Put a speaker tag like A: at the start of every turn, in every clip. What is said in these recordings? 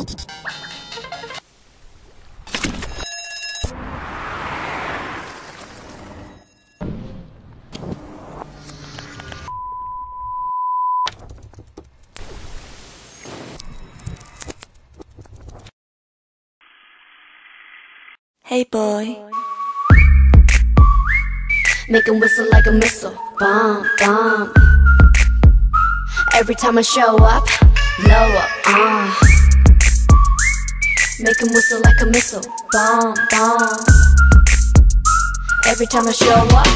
A: Hey boy.
B: Make 'em whistle like a missile. Bomb, bomb. Every time I show up, blow up, uh. Make 'em whistle like a missile. Bomb, bomb. Every time I show up,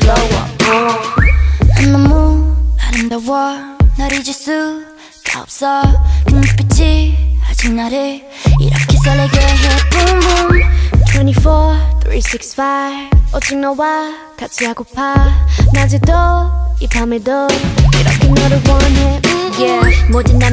B: blow up, uh.
C: 너무 아름다워 널 잊을 수가 없어 그 눈빛이 아직 나를 이렇게 설레게 해 Boom boom
B: 24, 365 오직 너와 같이 하고파 낮에도 이 밤에도 이렇게 너를 원해 음,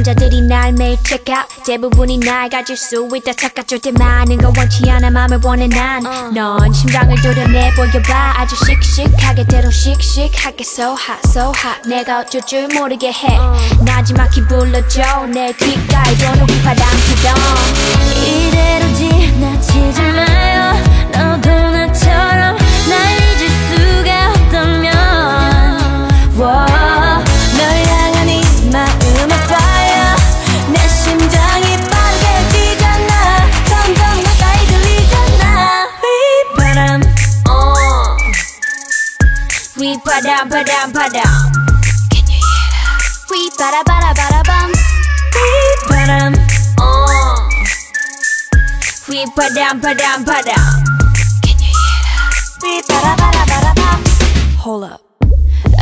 D: 남자들이 날 매일 check out. 대부분이 날 가질 수 있다. 착각할 때 많은 건 원치 않아. 맘을 원해 난넌 심장을 도려내 보여봐. 아주 씩씩하게 대로 씩씩하게 so hot so hot. 내가 어쩔 줄 모르게 해. 나지막히 불러줘. 내 귓가에 도는 휘파람 기동
C: 이대로 지나치지 마
D: 바람 바람 바람
B: 휘바라바라바라밤
C: 휘바람 어.
D: 휘바람 바람 바람
C: 휘바라바라바라밤
D: Hold up.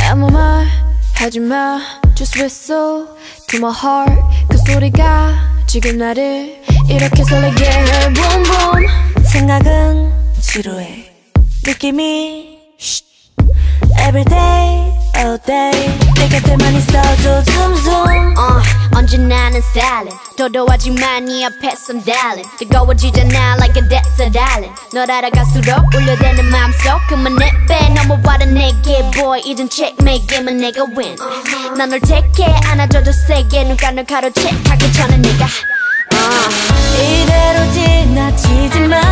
D: 아무 말 하지마 Just whistle to my heart 그 소리가 지금 나를 이렇게 설레게 해
B: Boom
D: boom.
C: 생각은 지루해. 느낌이 Every day, all day. 내 곁에만 있어도 zoom zoom
B: 어, 언제나 는 stylin 도도하지만 네 앞에 some darling. 뜨거워지잖아 like a desert island. 널 알아갈수록 울려대는 맘속. 그만 내빼. 넘어와라 내게 boy. 이젠 checkmate 게임은 내가 win. 난널 택해 안아줘도 세게. 눈가 널 가로채. 가기 전에 내가
C: 이대로 지나치지 마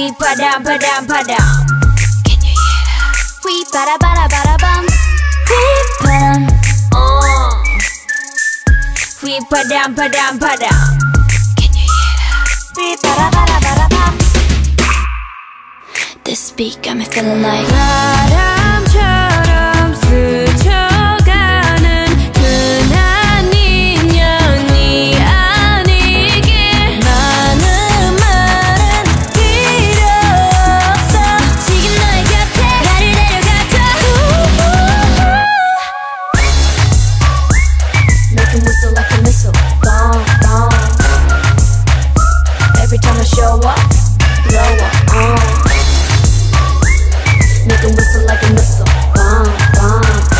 D: 휘바람 바람 바람
B: 휘바라바라바라밤
C: 휘바람 어.
D: 휘바람 바람 바람
A: 휘바라바라바라밤
C: This beat got me feeling like.
A: 바람
B: Lower, lower, uh. Make 'em whistle like a missile. Bomb, bomb.